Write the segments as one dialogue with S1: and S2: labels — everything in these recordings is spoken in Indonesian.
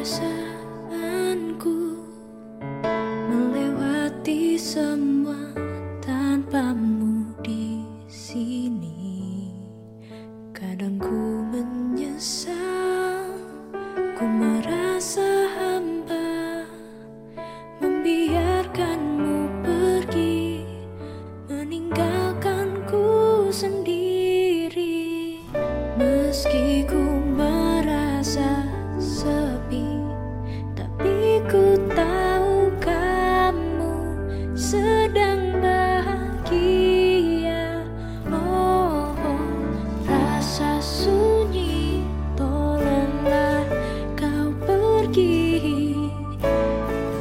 S1: perasaanku melewati semua tanpamu di sini. Kadang ku menyesal, ku merasa.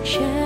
S1: 全